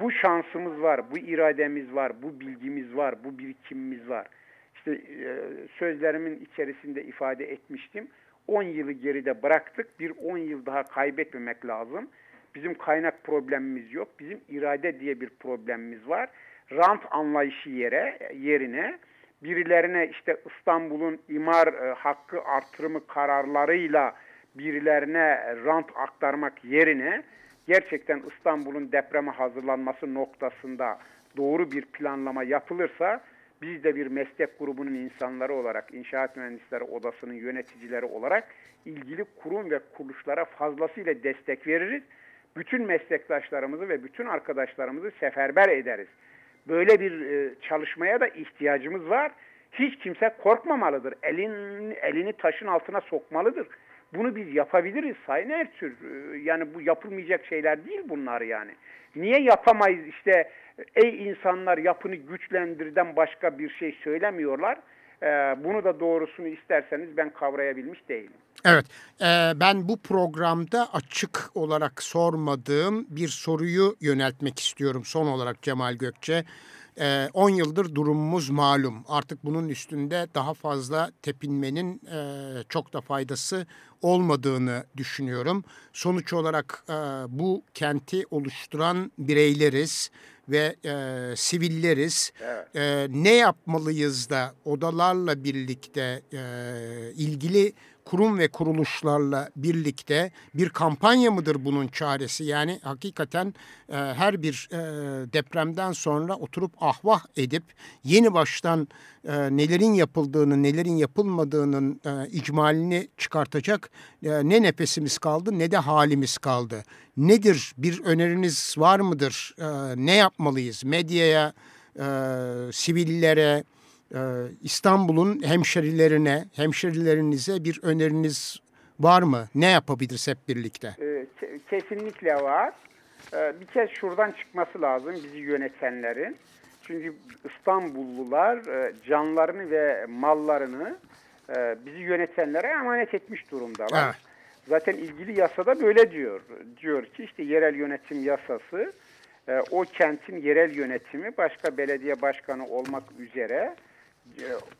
Bu şansımız var, bu irademiz var, bu bilgimiz var, bu birikimimiz var. İşte e, sözlerimin içerisinde ifade etmiştim. 10 yılı geride bıraktık, bir 10 yıl daha kaybetmemek lazım. Bizim kaynak problemimiz yok, bizim irade diye bir problemimiz var. Rant anlayışı yere yerine birilerine işte İstanbul'un imar e, hakkı artırımı kararlarıyla birilerine rant aktarmak yerine gerçekten İstanbul'un depreme hazırlanması noktasında doğru bir planlama yapılırsa biz de bir meslek grubunun insanları olarak, İnşaat Mühendisleri Odası'nın yöneticileri olarak ilgili kurum ve kuruluşlara fazlasıyla destek veririz. Bütün meslektaşlarımızı ve bütün arkadaşlarımızı seferber ederiz. Böyle bir e, çalışmaya da ihtiyacımız var. Hiç kimse korkmamalıdır. Elin, elini taşın altına sokmalıdır. Bunu biz yapabiliriz Sayın Ertür. E, yani bu yapılmayacak şeyler değil bunlar yani. Niye yapamayız işte ey insanlar yapını güçlendirden başka bir şey söylemiyorlar. Ee, bunu da doğrusunu isterseniz ben kavrayabilmiş değilim. Evet, e, ben bu programda açık olarak sormadığım bir soruyu yöneltmek istiyorum son olarak Cemal Gökçe. 10 e, yıldır durumumuz malum. Artık bunun üstünde daha fazla tepinmenin e, çok da faydası olmadığını düşünüyorum. Sonuç olarak bu kenti oluşturan bireyleriz ve e, sivilleriz. Evet. E, ne yapmalıyız da odalarla birlikte e, ilgili kurum ve kuruluşlarla birlikte bir kampanya mıdır bunun çaresi? Yani hakikaten e, her bir e, depremden sonra oturup ahvah edip yeni baştan e, nelerin yapıldığını, nelerin yapılmadığının e, icmalini çıkartacak e, ne nefesimiz kaldı ne de halimiz kaldı. Nedir? Bir öneriniz var mıdır? E, ne yapmalıyız? Medyaya, e, sivillere, İstanbul'un hemşerilerine, hemşerilerinize bir öneriniz var mı? Ne yapabiliriz hep birlikte? Ee, kesinlikle var. Ee, bir kez şuradan çıkması lazım bizi yönetenlerin. Çünkü İstanbullular e, canlarını ve mallarını e, bizi yönetenlere emanet etmiş durumdalar. Evet. Zaten ilgili yasada böyle diyor. Diyor ki işte yerel yönetim yasası e, o kentin yerel yönetimi başka belediye başkanı olmak üzere e,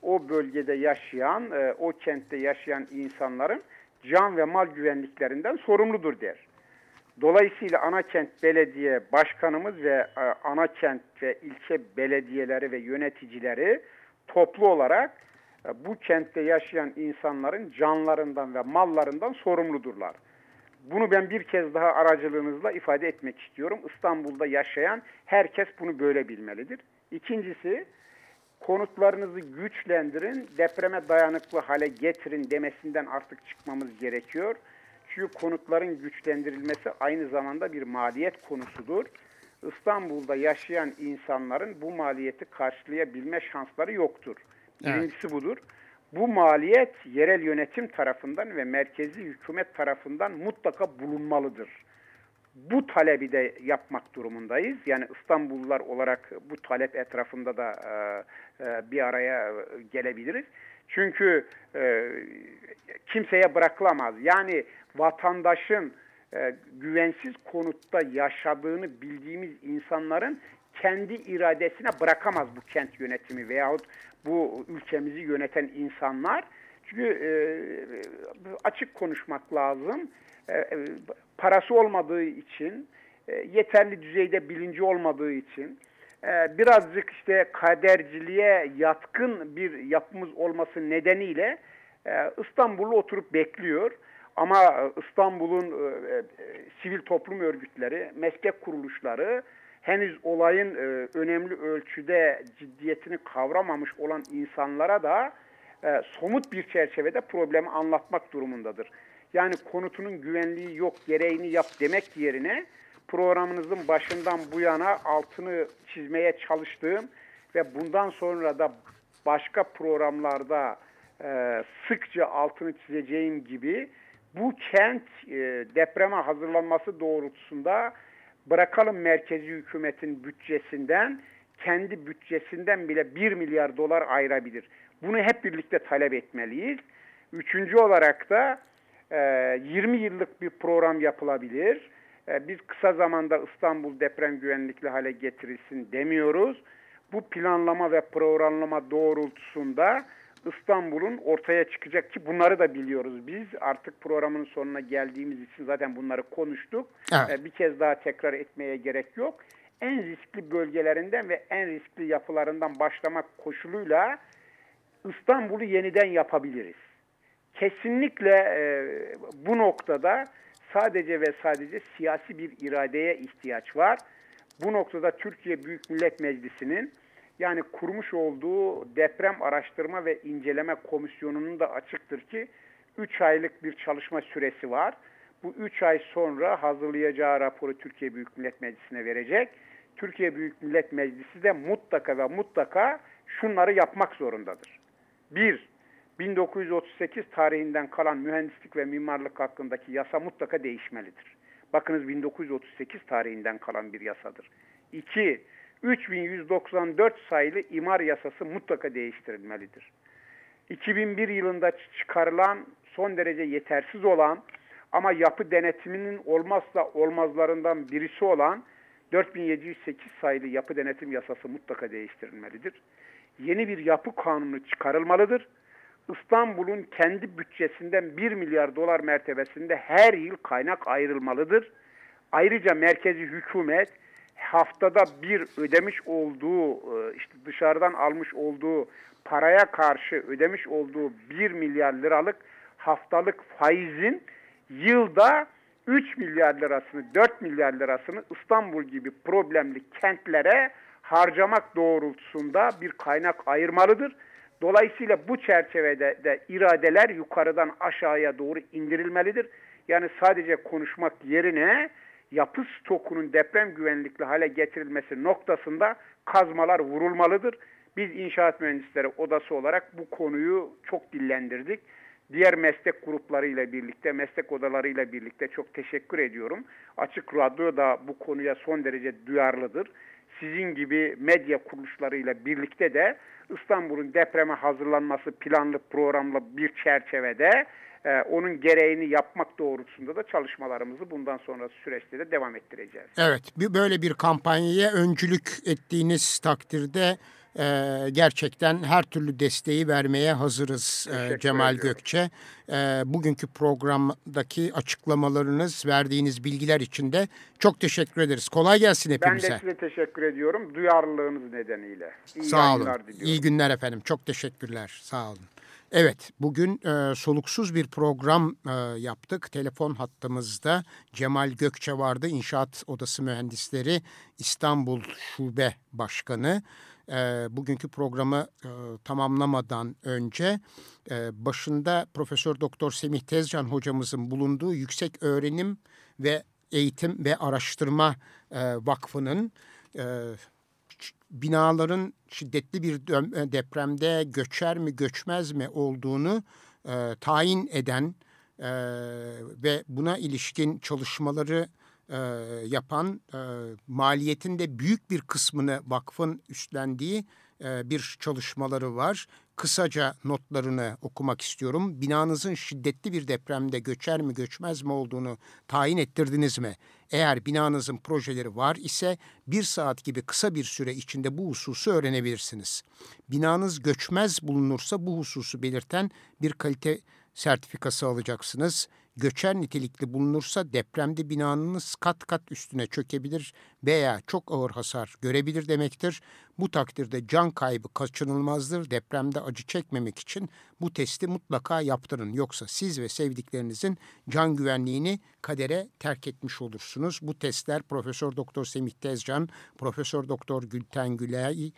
o bölgede yaşayan, e, o kentte yaşayan insanların can ve mal güvenliklerinden sorumludur der. Dolayısıyla ana kent belediye başkanımız ve e, ana kent ve ilçe belediyeleri ve yöneticileri toplu olarak bu kentte yaşayan insanların canlarından ve mallarından sorumludurlar. Bunu ben bir kez daha aracılığınızla ifade etmek istiyorum. İstanbul'da yaşayan herkes bunu böyle bilmelidir. İkincisi, konutlarınızı güçlendirin, depreme dayanıklı hale getirin demesinden artık çıkmamız gerekiyor. Çünkü konutların güçlendirilmesi aynı zamanda bir maliyet konusudur. İstanbul'da yaşayan insanların bu maliyeti karşılayabilme şansları yoktur. Birincisi evet. budur. Bu maliyet yerel yönetim tarafından ve merkezi hükümet tarafından mutlaka bulunmalıdır. Bu talebi de yapmak durumundayız. Yani İstanbullular olarak bu talep etrafında da e, bir araya gelebiliriz. Çünkü e, kimseye bırakılamaz. Yani vatandaşın e, güvensiz konutta yaşadığını bildiğimiz insanların kendi iradesine bırakamaz bu kent yönetimi veyahut bu ülkemizi yöneten insanlar. Çünkü e, açık konuşmak lazım. E, e, parası olmadığı için, e, yeterli düzeyde bilinci olmadığı için, e, birazcık işte kaderciliğe yatkın bir yapımız olması nedeniyle e, İstanbul'u oturup bekliyor. Ama İstanbul'un e, e, sivil toplum örgütleri, meslek kuruluşları henüz olayın e, önemli ölçüde ciddiyetini kavramamış olan insanlara da e, somut bir çerçevede problemi anlatmak durumundadır. Yani konutunun güvenliği yok, gereğini yap demek yerine programınızın başından bu yana altını çizmeye çalıştığım ve bundan sonra da başka programlarda e, sıkça altını çizeceğim gibi bu kent e, depreme hazırlanması doğrultusunda bırakalım merkezi hükümetin bütçesinden kendi bütçesinden bile 1 milyar dolar ayırabilir. Bunu hep birlikte talep etmeliyiz. Üçüncü olarak da e, 20 yıllık bir program yapılabilir. E, biz kısa zamanda İstanbul deprem güvenlikli hale getirilsin demiyoruz. Bu planlama ve programlama doğrultusunda İstanbul'un ortaya çıkacak ki bunları da biliyoruz biz. Artık programın sonuna geldiğimiz için zaten bunları konuştuk. Evet. Ee, bir kez daha tekrar etmeye gerek yok. En riskli bölgelerinden ve en riskli yapılarından başlamak koşuluyla İstanbul'u yeniden yapabiliriz. Kesinlikle e, bu noktada sadece ve sadece siyasi bir iradeye ihtiyaç var. Bu noktada Türkiye Büyük Millet Meclisi'nin yani kurmuş olduğu deprem araştırma ve inceleme komisyonunun da açıktır ki 3 aylık bir çalışma süresi var. Bu 3 ay sonra hazırlayacağı raporu Türkiye Büyük Millet Meclisi'ne verecek. Türkiye Büyük Millet Meclisi de mutlaka ve mutlaka şunları yapmak zorundadır. 1. 1938 tarihinden kalan mühendislik ve mimarlık hakkındaki yasa mutlaka değişmelidir. Bakınız 1938 tarihinden kalan bir yasadır. 2. 3194 sayılı imar yasası mutlaka değiştirilmelidir. 2001 yılında çıkarılan son derece yetersiz olan ama yapı denetiminin olmazsa olmazlarından birisi olan 4708 sayılı yapı denetim yasası mutlaka değiştirilmelidir. Yeni bir yapı kanunu çıkarılmalıdır. İstanbul'un kendi bütçesinden 1 milyar dolar mertebesinde her yıl kaynak ayrılmalıdır. Ayrıca merkezi hükümet haftada bir ödemiş olduğu e, işte dışarıdan almış olduğu paraya karşı ödemiş olduğu 1 milyar liralık haftalık faizin yılda 3 milyar lirasını 4 milyar lirasını İstanbul gibi problemli kentlere harcamak doğrultusunda bir kaynak ayırmalıdır. Dolayısıyla bu çerçevede de iradeler yukarıdan aşağıya doğru indirilmelidir. Yani sadece konuşmak yerine yapı stokunun deprem güvenlikli hale getirilmesi noktasında kazmalar vurulmalıdır. Biz inşaat mühendisleri odası olarak bu konuyu çok dillendirdik. Diğer meslek gruplarıyla birlikte, meslek odalarıyla birlikte çok teşekkür ediyorum. Açık Radyo da bu konuya son derece duyarlıdır. Sizin gibi medya kuruluşlarıyla birlikte de İstanbul'un depreme hazırlanması planlı programlı bir çerçevede e, onun gereğini yapmak doğrultusunda da çalışmalarımızı bundan sonrası süreçte de devam ettireceğiz. Evet, böyle bir kampanyaya öncülük ettiğiniz takdirde e, gerçekten her türlü desteği vermeye hazırız e, Cemal ediyorum. Gökçe. E, bugünkü programdaki açıklamalarınız, verdiğiniz bilgiler için de çok teşekkür ederiz. Kolay gelsin hepimize. Ben de size teşekkür ediyorum duyarlılığınız nedeniyle. İyi Sağ olun. Diliyorum. İyi günler efendim. Çok teşekkürler. Sağ olun. Evet, bugün e, soluksuz bir program e, yaptık. Telefon hattımızda Cemal Gökçe vardı, İnşaat Odası Mühendisleri İstanbul Şube Başkanı. E, bugünkü programı e, tamamlamadan önce e, başında Profesör Doktor Semih Tezcan hocamızın bulunduğu Yüksek Öğrenim ve Eğitim ve Araştırma e, Vakfı'nın e, binaların şiddetli bir depremde göçer mi göçmez mi olduğunu e, tayin eden e, ve buna ilişkin çalışmaları e, yapan e, maliyetin de büyük bir kısmını vakfın üstlendiği e, bir çalışmaları var. Kısaca notlarını okumak istiyorum. Binanızın şiddetli bir depremde göçer mi göçmez mi olduğunu tayin ettirdiniz mi? Eğer binanızın projeleri var ise bir saat gibi kısa bir süre içinde bu hususu öğrenebilirsiniz. Binanız göçmez bulunursa bu hususu belirten bir kalite sertifikası alacaksınız göçer nitelikli bulunursa depremde binanız kat kat üstüne çökebilir veya çok ağır hasar görebilir demektir. Bu takdirde can kaybı kaçınılmazdır. Depremde acı çekmemek için bu testi mutlaka yaptırın. Yoksa siz ve sevdiklerinizin can güvenliğini kadere terk etmiş olursunuz. Bu testler Profesör Doktor Semih Tezcan, Profesör Doktor Gülten Gülay,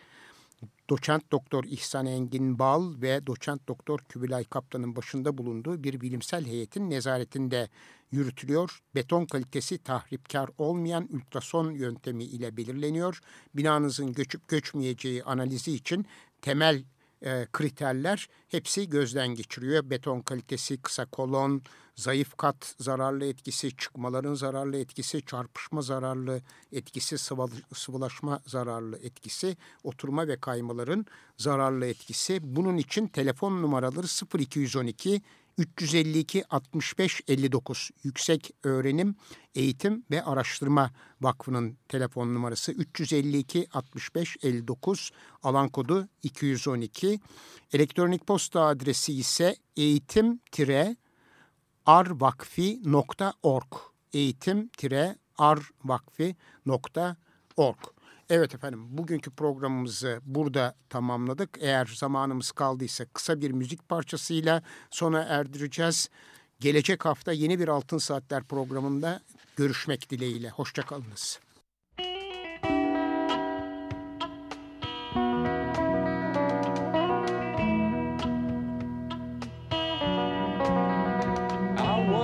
doçent doktor İhsan Engin Bal ve doçent doktor Kübilay Kaptan'ın başında bulunduğu bir bilimsel heyetin nezaretinde yürütülüyor. Beton kalitesi tahripkar olmayan ultrason yöntemi ile belirleniyor. Binanızın göçüp göçmeyeceği analizi için temel e, kriterler hepsi gözden geçiriyor. Beton kalitesi, kısa kolon, zayıf kat zararlı etkisi, çıkmaların zararlı etkisi, çarpışma zararlı etkisi, sıvılaşma zararlı etkisi, oturma ve kaymaların zararlı etkisi. Bunun için telefon numaraları 0212 352 65 59 Yüksek Öğrenim Eğitim ve Araştırma Vakfı'nın telefon numarası 352 65 59 alan kodu 212. Elektronik posta adresi ise eğitim arvakfi.org eğitim-arvakfi.org Evet efendim bugünkü programımızı burada tamamladık. Eğer zamanımız kaldıysa kısa bir müzik parçasıyla sona erdireceğiz. Gelecek hafta yeni bir Altın Saatler programında görüşmek dileğiyle. Hoşçakalınız.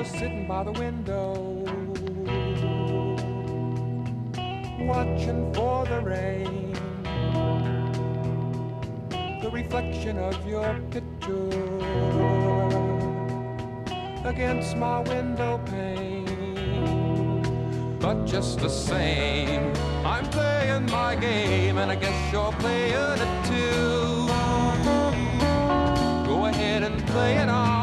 Sitting by the window watching for rain. The reflection of your picture against my window pane. But just the same, I'm playing my game, and I guess you're playing it too. Go ahead and play it on.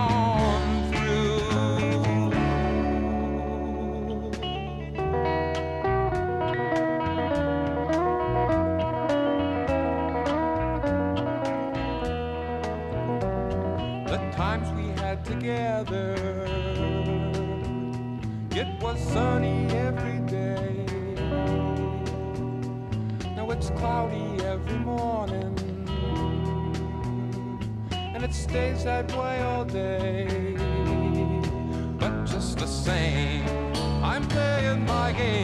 Sunny every day. Now it's cloudy every morning, and it stays that way all day. But just the same, I'm playing my game,